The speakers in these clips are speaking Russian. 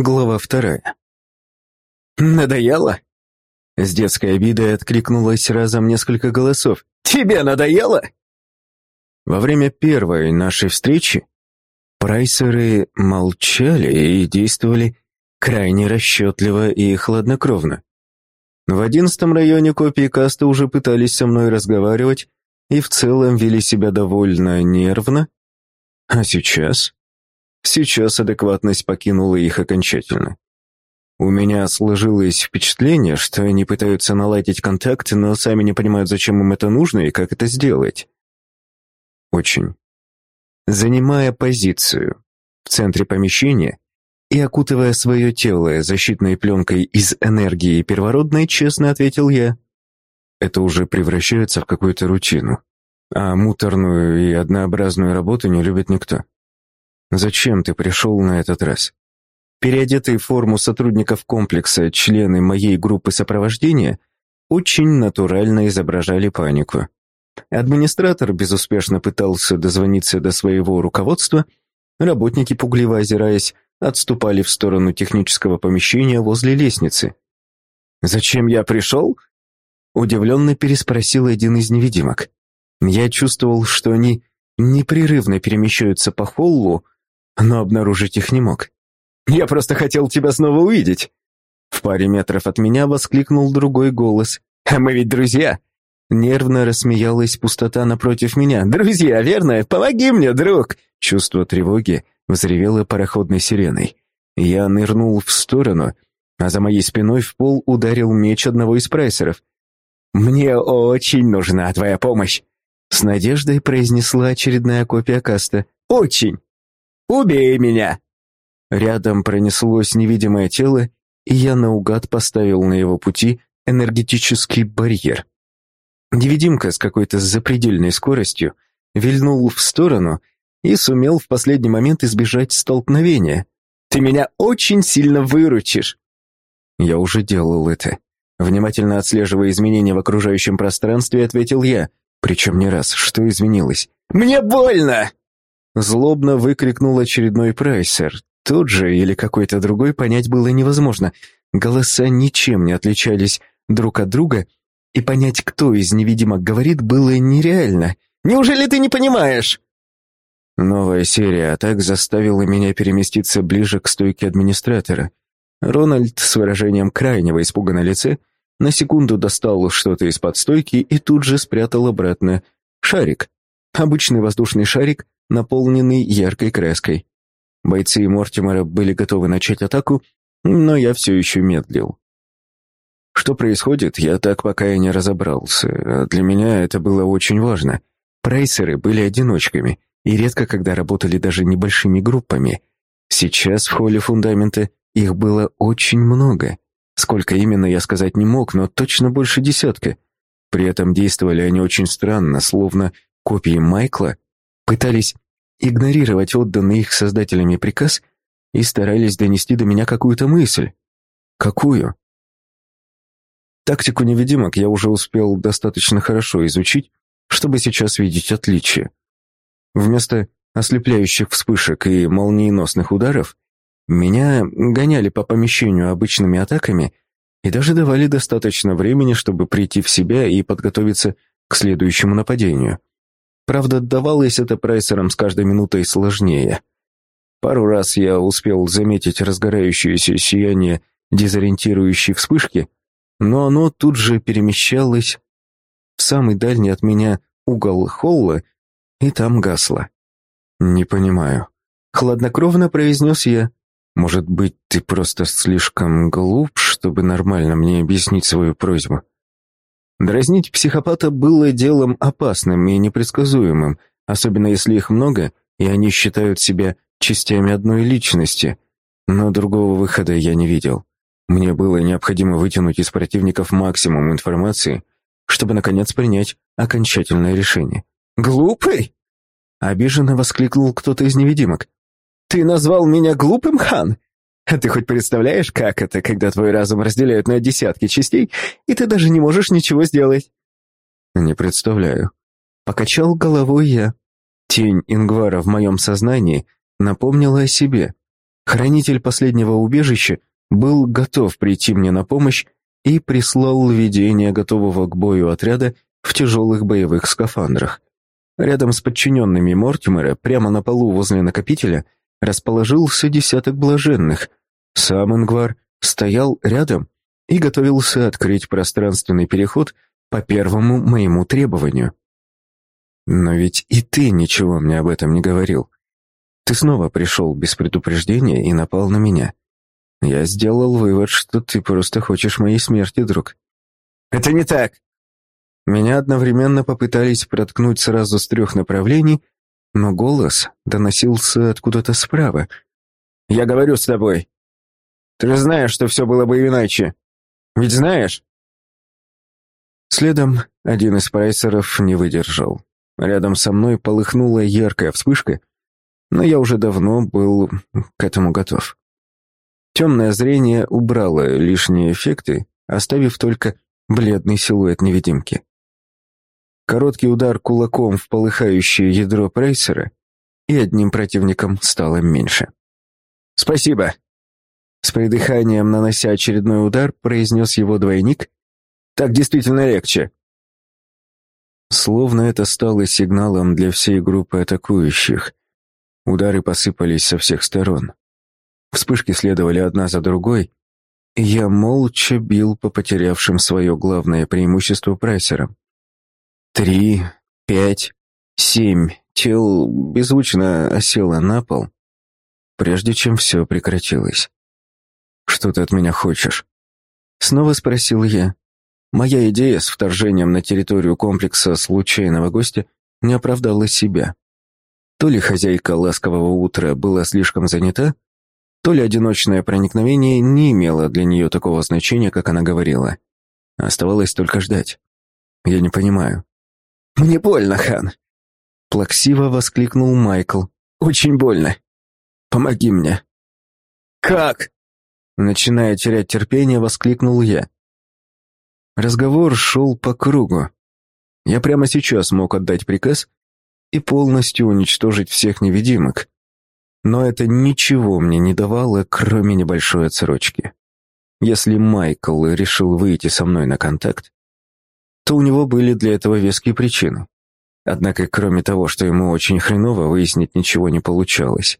Глава вторая. «Надоело?» С детской обидой откликнулось разом несколько голосов. «Тебе надоело?» Во время первой нашей встречи прайсеры молчали и действовали крайне расчетливо и хладнокровно. В одиннадцатом районе копии каста уже пытались со мной разговаривать и в целом вели себя довольно нервно, а сейчас Сейчас адекватность покинула их окончательно. У меня сложилось впечатление, что они пытаются наладить контакт, но сами не понимают, зачем им это нужно и как это сделать. Очень. Занимая позицию в центре помещения и окутывая свое тело защитной пленкой из энергии первородной, честно ответил я. Это уже превращается в какую-то рутину. А муторную и однообразную работу не любит никто. Зачем ты пришел на этот раз? Переодетые в форму сотрудников комплекса члены моей группы сопровождения очень натурально изображали панику. Администратор безуспешно пытался дозвониться до своего руководства, работники, пугливо озираясь, отступали в сторону технического помещения возле лестницы. «Зачем я пришел?» Удивленно переспросил один из невидимок. Я чувствовал, что они непрерывно перемещаются по холлу, но обнаружить их не мог. «Я просто хотел тебя снова увидеть!» В паре метров от меня воскликнул другой голос. «А мы ведь друзья!» Нервно рассмеялась пустота напротив меня. «Друзья, верно? Помоги мне, друг!» Чувство тревоги взревело пароходной сиреной. Я нырнул в сторону, а за моей спиной в пол ударил меч одного из прайсеров. «Мне очень нужна твоя помощь!» С надеждой произнесла очередная копия каста. «Очень!» Убей меня!» Рядом пронеслось невидимое тело, и я наугад поставил на его пути энергетический барьер. Невидимка с какой-то запредельной скоростью вильнул в сторону и сумел в последний момент избежать столкновения. «Ты меня очень сильно выручишь!» Я уже делал это. Внимательно отслеживая изменения в окружающем пространстве, ответил я, причем не раз, что изменилось. «Мне больно!» Злобно выкрикнул очередной прайсер. Тот же или какой-то другой понять было невозможно. Голоса ничем не отличались друг от друга, и понять, кто из невидимок говорит, было нереально. «Неужели ты не понимаешь?» Новая серия атак заставила меня переместиться ближе к стойке администратора. Рональд с выражением крайнего испуга на лице на секунду достал что-то из-под стойки и тут же спрятал обратно. Шарик. Обычный воздушный шарик, наполненный яркой краской. Бойцы Мортимера были готовы начать атаку, но я все еще медлил. Что происходит, я так пока и не разобрался, для меня это было очень важно. Прайсеры были одиночками и редко когда работали даже небольшими группами. Сейчас в холле фундамента их было очень много. Сколько именно я сказать не мог, но точно больше десятка. При этом действовали они очень странно, словно копии Майкла пытались игнорировать отданный их создателями приказ и старались донести до меня какую-то мысль. Какую? Тактику невидимок я уже успел достаточно хорошо изучить, чтобы сейчас видеть отличия. Вместо ослепляющих вспышек и молниеносных ударов меня гоняли по помещению обычными атаками и даже давали достаточно времени, чтобы прийти в себя и подготовиться к следующему нападению. Правда, давалось это прайсерам с каждой минутой сложнее. Пару раз я успел заметить разгорающееся сияние дезориентирующей вспышки, но оно тут же перемещалось в самый дальний от меня угол холла и там гасло. «Не понимаю». Хладнокровно произнес я. «Может быть, ты просто слишком глуп, чтобы нормально мне объяснить свою просьбу?» Дразнить психопата было делом опасным и непредсказуемым, особенно если их много, и они считают себя частями одной личности. Но другого выхода я не видел. Мне было необходимо вытянуть из противников максимум информации, чтобы, наконец, принять окончательное решение. «Глупый?» — обиженно воскликнул кто-то из невидимок. «Ты назвал меня глупым, хан? А ты хоть представляешь, как это, когда твой разум разделяют на десятки частей, и ты даже не можешь ничего сделать?» «Не представляю». Покачал головой я. Тень Ингвара в моем сознании напомнила о себе. Хранитель последнего убежища был готов прийти мне на помощь и прислал видение готового к бою отряда в тяжелых боевых скафандрах. Рядом с подчиненными Мортимера, прямо на полу возле накопителя, расположился десяток блаженных. Сам Ингвар стоял рядом и готовился открыть пространственный переход по первому моему требованию. Но ведь и ты ничего мне об этом не говорил. Ты снова пришел без предупреждения и напал на меня. Я сделал вывод, что ты просто хочешь моей смерти, друг. Это не так. Меня одновременно попытались проткнуть сразу с трех направлений, но голос доносился откуда-то справа. «Я говорю с тобой. Ты же знаешь, что все было бы иначе. Ведь знаешь?» Следом один из прайсеров не выдержал. Рядом со мной полыхнула яркая вспышка, но я уже давно был к этому готов. Темное зрение убрало лишние эффекты, оставив только бледный силуэт невидимки. Короткий удар кулаком в полыхающее ядро прейсера, и одним противником стало меньше. «Спасибо!» С придыханием, нанося очередной удар, произнес его двойник. «Так действительно легче!» Словно это стало сигналом для всей группы атакующих. Удары посыпались со всех сторон. Вспышки следовали одна за другой, я молча бил по потерявшим свое главное преимущество прайсерам. Три, пять, семь тел беззвучно осело на пол, прежде чем все прекратилось. «Что ты от меня хочешь?» Снова спросил я. Моя идея с вторжением на территорию комплекса случайного гостя не оправдала себя. То ли хозяйка ласкового утра была слишком занята, то ли одиночное проникновение не имело для нее такого значения, как она говорила. Оставалось только ждать. Я не понимаю. «Мне больно, хан!» Плаксиво воскликнул Майкл. «Очень больно. Помоги мне». «Как?» Начиная терять терпение, воскликнул я. Разговор шел по кругу. Я прямо сейчас мог отдать приказ и полностью уничтожить всех невидимок. Но это ничего мне не давало, кроме небольшой отсрочки. Если Майкл решил выйти со мной на контакт, то у него были для этого веские причины. Однако, кроме того, что ему очень хреново, выяснить ничего не получалось.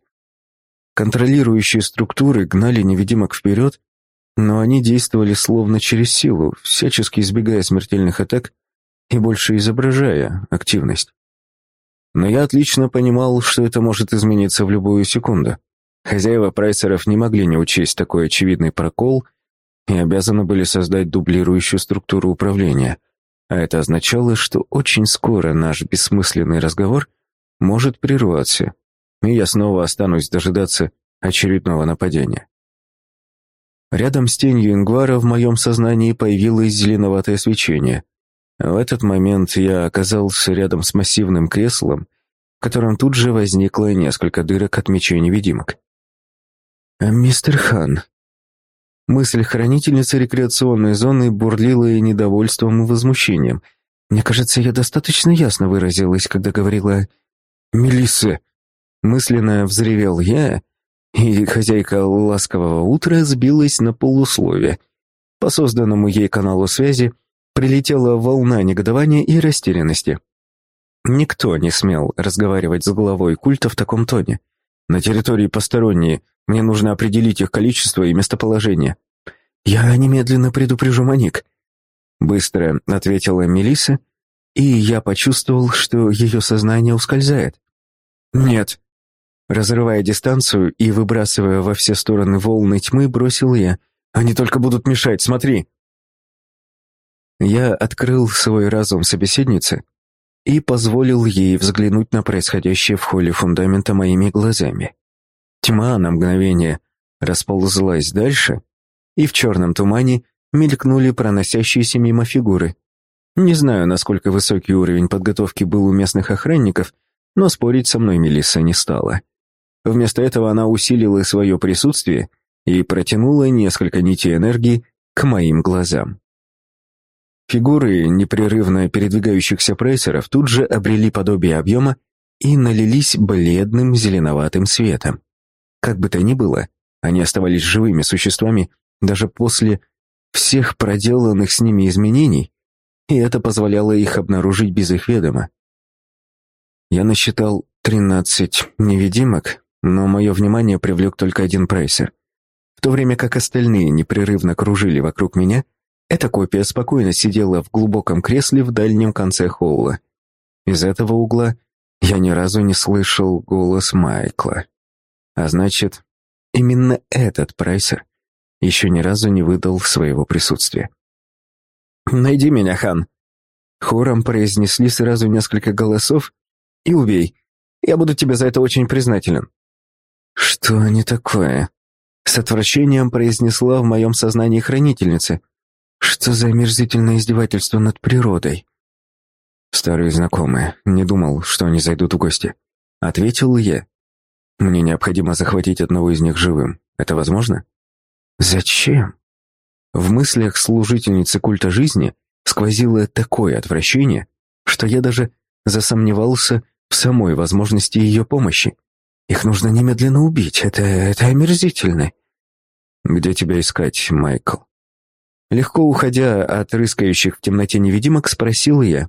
Контролирующие структуры гнали невидимок вперед, но они действовали словно через силу, всячески избегая смертельных атак и больше изображая активность. Но я отлично понимал, что это может измениться в любую секунду. Хозяева прайсеров не могли не учесть такой очевидный прокол и обязаны были создать дублирующую структуру управления, а это означало, что очень скоро наш бессмысленный разговор может прерваться, и я снова останусь дожидаться очередного нападения. Рядом с тенью Ингвара в моем сознании появилось зеленоватое свечение. В этот момент я оказался рядом с массивным креслом, в котором тут же возникло несколько дырок от мечей невидимок. «Мистер Хан», Мысль хранительницы рекреационной зоны бурлила и недовольством, и возмущением. Мне кажется, я достаточно ясно выразилась, когда говорила «Мелисса». Мысленно взревел я, и хозяйка ласкового утра сбилась на полусловие. По созданному ей каналу связи прилетела волна негодования и растерянности. Никто не смел разговаривать с главой культа в таком тоне. На территории посторонние, мне нужно определить их количество и местоположение. Я немедленно предупрежу Маник. Быстро ответила Мелиса, и я почувствовал, что ее сознание ускользает. Нет. Разрывая дистанцию и выбрасывая во все стороны волны тьмы, бросил я. Они только будут мешать, смотри. Я открыл свой разум собеседницы и позволил ей взглянуть на происходящее в холле фундамента моими глазами. Тьма на мгновение расползлась дальше, и в черном тумане мелькнули проносящиеся мимо фигуры. Не знаю, насколько высокий уровень подготовки был у местных охранников, но спорить со мной Мелисса не стала. Вместо этого она усилила свое присутствие и протянула несколько нитей энергии к моим глазам. Фигуры непрерывно передвигающихся прессеров тут же обрели подобие объема и налились бледным зеленоватым светом. Как бы то ни было, Они оставались живыми существами даже после всех проделанных с ними изменений, и это позволяло их обнаружить без их ведома. Я насчитал тринадцать невидимок, но мое внимание привлек только один прайсер. В то время как остальные непрерывно кружили вокруг меня, эта копия спокойно сидела в глубоком кресле в дальнем конце холла. Из этого угла я ни разу не слышал голос Майкла. А значит, именно этот прайсер еще ни разу не выдал своего присутствия. «Найди меня, хан!» Хором произнесли сразу несколько голосов. «И убей. Я буду тебе за это очень признателен». «Что они такое?» С отвращением произнесла в моем сознании хранительница. «Что за омерзительное издевательство над природой?» «Старые знакомые. Не думал, что они зайдут в гости». Ответил я. «Мне необходимо захватить одного из них живым. Это возможно?» «Зачем?» В мыслях служительницы культа жизни сквозило такое отвращение, что я даже засомневался в самой возможности ее помощи. Их нужно немедленно убить, это, это омерзительно. «Где тебя искать, Майкл?» Легко уходя от рыскающих в темноте невидимок, спросил я.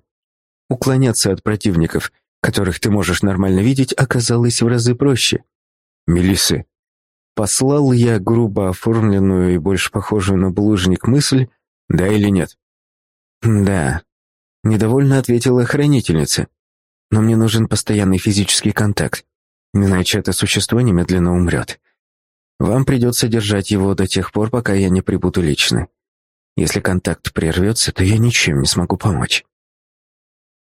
Уклоняться от противников, которых ты можешь нормально видеть, оказалось в разы проще. Мелисы. Послал я грубо оформленную и больше похожую на булыжник мысль, да или нет? Да. Недовольно ответила хранительница. Но мне нужен постоянный физический контакт, иначе это существо немедленно умрет. Вам придется держать его до тех пор, пока я не прибуду лично. Если контакт прервется, то я ничем не смогу помочь.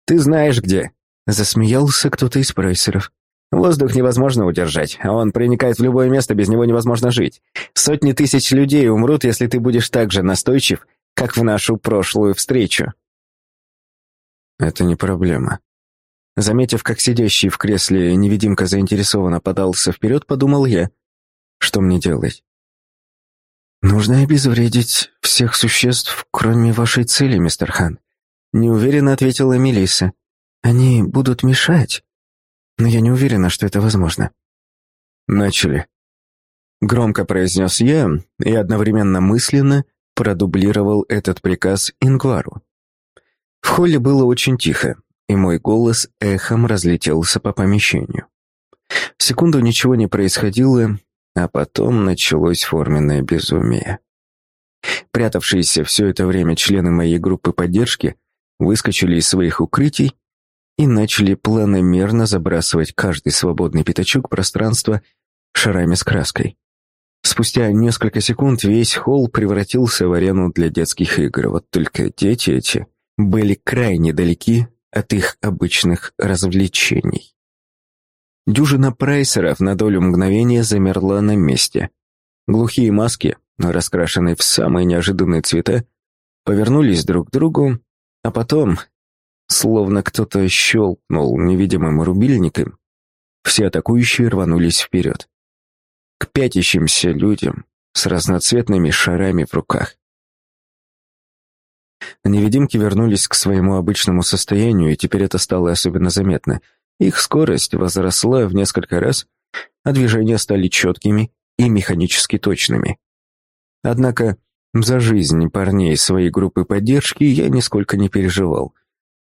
«Ты знаешь где!» — засмеялся кто-то из прайсеров. «Воздух невозможно удержать, а он проникает в любое место, без него невозможно жить. Сотни тысяч людей умрут, если ты будешь так же настойчив, как в нашу прошлую встречу». «Это не проблема». Заметив, как сидящий в кресле невидимка заинтересованно подался вперед, подумал я, что мне делать. «Нужно обезвредить всех существ, кроме вашей цели, мистер Хан», неуверенно ответила Мелисса. Они будут мешать, но я не уверена, что это возможно. Начали. Громко произнес я и одновременно мысленно продублировал этот приказ Ингвару. В холле было очень тихо, и мой голос эхом разлетелся по помещению. Секунду ничего не происходило, а потом началось форменное безумие. Прятавшиеся все это время члены моей группы поддержки выскочили из своих укрытий и начали планомерно забрасывать каждый свободный пятачок пространства шарами с краской. Спустя несколько секунд весь холл превратился в арену для детских игр, вот только дети эти были крайне далеки от их обычных развлечений. Дюжина прайсеров на долю мгновения замерла на месте. Глухие маски, раскрашенные в самые неожиданные цвета, повернулись друг к другу а потом, словно кто-то щелкнул невидимым рубильником, все атакующие рванулись вперед. К пятящимся людям с разноцветными шарами в руках. Невидимки вернулись к своему обычному состоянию, и теперь это стало особенно заметно. Их скорость возросла в несколько раз, а движения стали четкими и механически точными. Однако за жизнь парней своей группы поддержки я нисколько не переживал.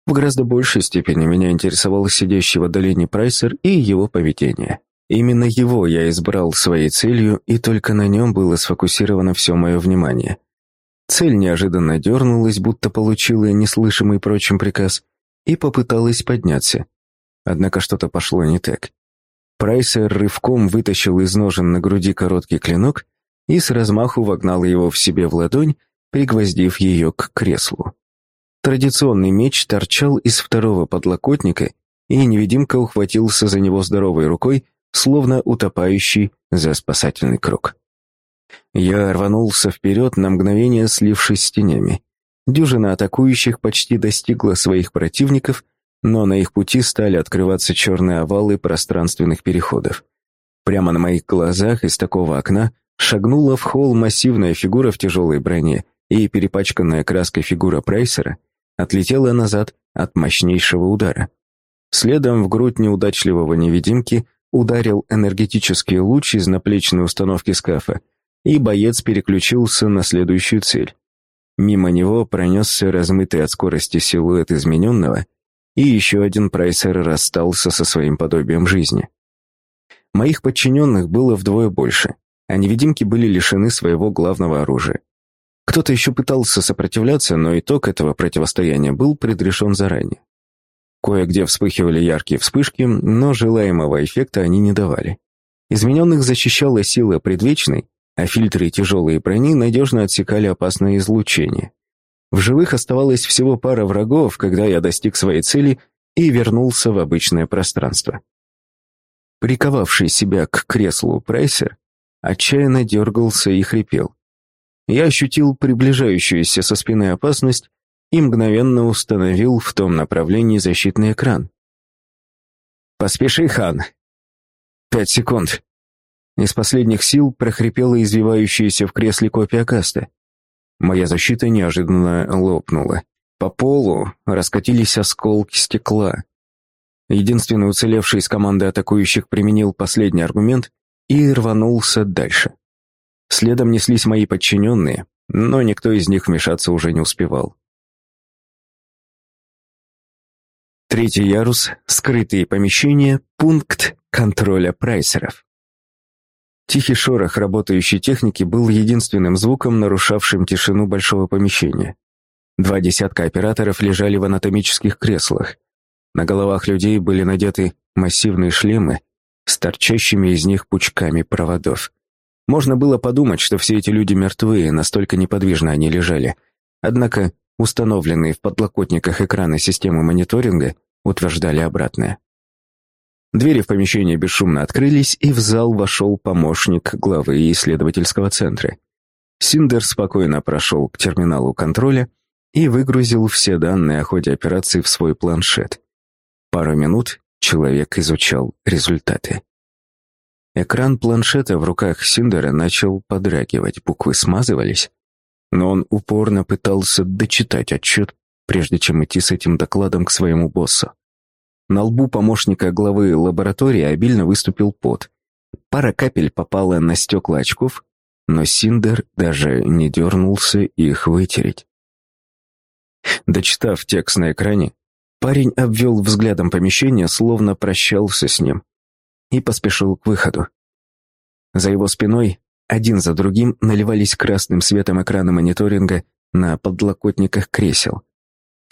В гораздо большей степени меня интересовал сидящий в отдалении Прайсер и его поведение. Именно его я избрал своей целью, и только на нем было сфокусировано все мое внимание. Цель неожиданно дернулась, будто получила неслышимый прочим приказ, и попыталась подняться. Однако что-то пошло не так. Прайсер рывком вытащил из ножен на груди короткий клинок и с размаху вогнал его в себе в ладонь, пригвоздив ее к креслу. Традиционный меч торчал из второго подлокотника, и невидимка ухватился за него здоровой рукой, словно утопающий за спасательный круг. Я рванулся вперед, на мгновение слившись с тенями. Дюжина атакующих почти достигла своих противников, но на их пути стали открываться черные овалы пространственных переходов. Прямо на моих глазах из такого окна Шагнула в холл массивная фигура в тяжелой броне, и перепачканная краской фигура Прайсера отлетела назад от мощнейшего удара. Следом в грудь неудачливого невидимки ударил энергетический луч из наплечной установки скафа, и боец переключился на следующую цель. Мимо него пронесся размытый от скорости силуэт измененного, и еще один прайсер расстался со своим подобием жизни. Моих подчиненных было вдвое больше, а невидимки были лишены своего главного оружия. Кто-то еще пытался сопротивляться, но итог этого противостояния был предрешен заранее. Кое-где вспыхивали яркие вспышки, но желаемого эффекта они не давали. Измененных защищала сила предвечной, а фильтры тяжелой брони надежно отсекали опасное излучение. В живых оставалось всего пара врагов, когда я достиг своей цели и вернулся в обычное пространство. Приковавший себя к креслу прайсер отчаянно дергался и хрипел. Я ощутил приближающуюся со спины опасность и мгновенно установил в том направлении защитный экран. «Поспеши, хан!» «Пять секунд!» Из последних сил прохрипела извивающаяся в кресле копия каста. Моя защита неожиданно лопнула. По полу раскатились осколки стекла. Единственный уцелевший из команды атакующих применил последний аргумент и рванулся дальше. Следом неслись мои подчиненные, но никто из них вмешаться уже не успевал. Третий ярус, скрытые помещения, пункт контроля прайсеров. Тихий шорох работающей техники был единственным звуком, нарушавшим тишину большого помещения. Два десятка операторов лежали в анатомических креслах. На головах людей были надеты массивные шлемы с торчащими из них пучками проводов. Можно было подумать, что все эти люди мертвые, настолько неподвижно они лежали. Однако установленные в подлокотниках экраны системы мониторинга утверждали обратное. Двери в помещении бесшумно открылись, и в зал вошел помощник главы исследовательского центра. Синдер спокойно прошел к терминалу контроля и выгрузил все данные о ходе операции в свой планшет. Пару минут человек изучал результаты. Экран планшета в руках Синдера начал подрагивать, буквы смазывались, но он упорно пытался дочитать отчет, прежде чем идти с этим докладом к своему боссу. На лбу помощника главы лаборатории обильно выступил пот. Пара капель попала на стекла очков, но Синдер даже не дернулся их вытереть. Дочитав текст на экране, парень обвел взглядом помещение, словно прощался с ним, и поспешил к выходу. За его спиной один за другим наливались красным светом экраны мониторинга на подлокотниках кресел.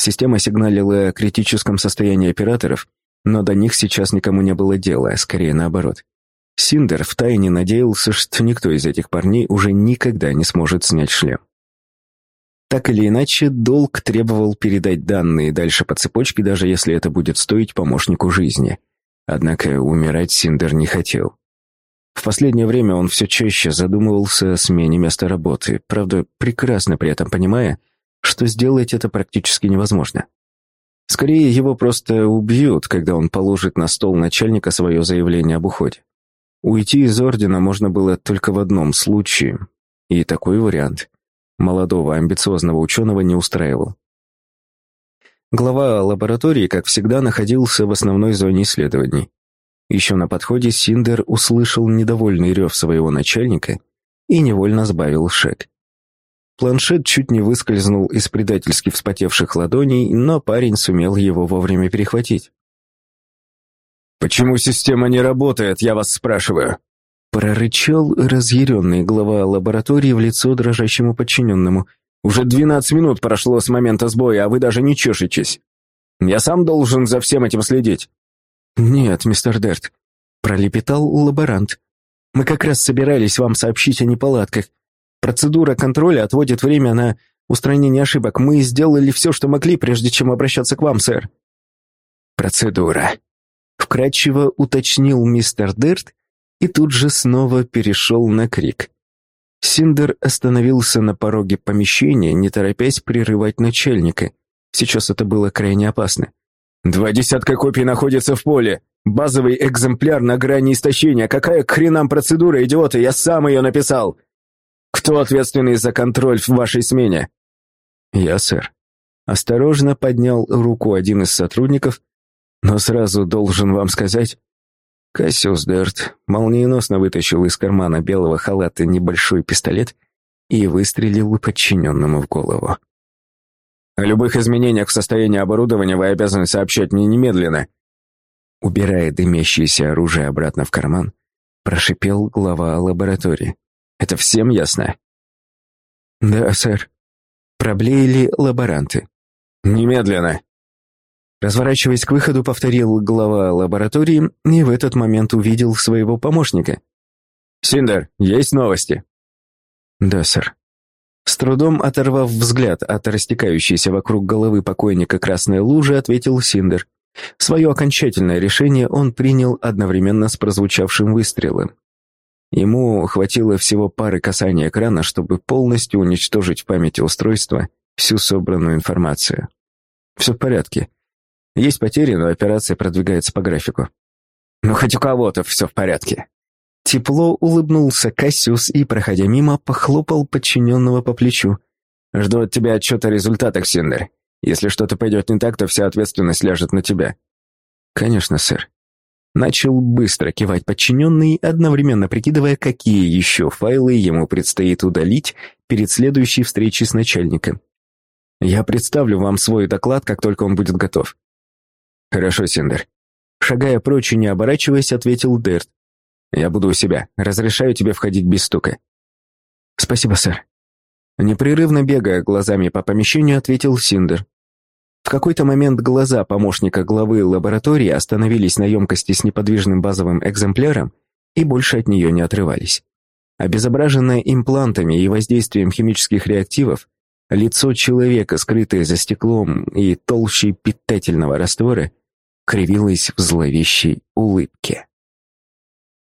Система сигналила о критическом состоянии операторов, но до них сейчас никому не было дела, а скорее наоборот. Синдер втайне надеялся, что никто из этих парней уже никогда не сможет снять шлем. Так или иначе, долг требовал передать данные дальше по цепочке, даже если это будет стоить помощнику жизни. Однако умирать Синдер не хотел. В последнее время он все чаще задумывался о смене места работы, правда, прекрасно при этом понимая, что сделать это практически невозможно. Скорее, его просто убьют, когда он положит на стол начальника свое заявление об уходе. Уйти из ордена можно было только в одном случае, и такой вариант молодого амбициозного ученого не устраивал. Глава лаборатории, как всегда, находился в основной зоне исследований. Еще на подходе Синдер услышал недовольный рев своего начальника и невольно сбавил шаг. Планшет чуть не выскользнул из предательски вспотевших ладоней, но парень сумел его вовремя перехватить. «Почему система не работает, я вас спрашиваю?» Прорычал разъяренный глава лаборатории в лицо дрожащему подчиненному. «Уже двенадцать минут прошло с момента сбоя, а вы даже не чешетесь. Я сам должен за всем этим следить». «Нет, мистер Дерт», — пролепетал лаборант. «Мы как раз собирались вам сообщить о неполадках. Процедура контроля отводит время на устранение ошибок. Мы сделали все, что могли, прежде чем обращаться к вам, сэр». «Процедура», — вкратчиво уточнил мистер Дерт и тут же снова перешел на крик. Синдер остановился на пороге помещения, не торопясь прерывать начальника. Сейчас это было крайне опасно. «Два десятка копий находится в поле. Базовый экземпляр на грани истощения. Какая к хренам процедура, идиоты? Я сам ее написал. Кто ответственный за контроль в вашей смене?» «Я, сэр». Осторожно поднял руку один из сотрудников, но сразу должен вам сказать, Кассиус Дерт молниеносно вытащил из кармана белого халата небольшой пистолет и выстрелил подчиненному в голову. «О любых изменениях в состоянии оборудования вы обязаны сообщать мне немедленно». Убирая дымящееся оружие обратно в карман, прошипел глава лаборатории. «Это всем ясно?» «Да, сэр», Проблеяли лаборанты. «Немедленно!» Разворачиваясь к выходу, повторил глава лаборатории и в этот момент увидел своего помощника. «Синдер, есть новости?» «Да, сэр». С трудом оторвав взгляд от растекающейся вокруг головы покойника красной лужи, ответил Синдер. Свое окончательное решение он принял одновременно с прозвучавшим выстрелом. Ему хватило всего пары касаний экрана, чтобы полностью уничтожить в памяти устройства всю собранную информацию. Все в порядке. Есть потери, но операция продвигается по графику. Ну, хоть у кого-то все в порядке. Тепло улыбнулся Кассиус и, проходя мимо, похлопал подчиненного по плечу. «Жду от тебя отчет о результатах, Синдер. Если что-то пойдет не так, то вся ответственность ляжет на тебя». «Конечно, сэр». Начал быстро кивать подчиненный, одновременно прикидывая, какие еще файлы ему предстоит удалить перед следующей встречей с начальником. «Я представлю вам свой доклад, как только он будет готов». «Хорошо, Синдер». Шагая прочь и не оборачиваясь, ответил Дерт. «Я буду у себя. Разрешаю тебе входить без стука». «Спасибо, сэр». Непрерывно бегая глазами по помещению, ответил Синдер. В какой-то момент глаза помощника главы лаборатории остановились на емкости с неподвижным базовым экземпляром и больше от нее не отрывались. Обезображенное имплантами и воздействием химических реактивов, лицо человека, скрытое за стеклом и толщей питательного раствора, кривилось в зловещей улыбке.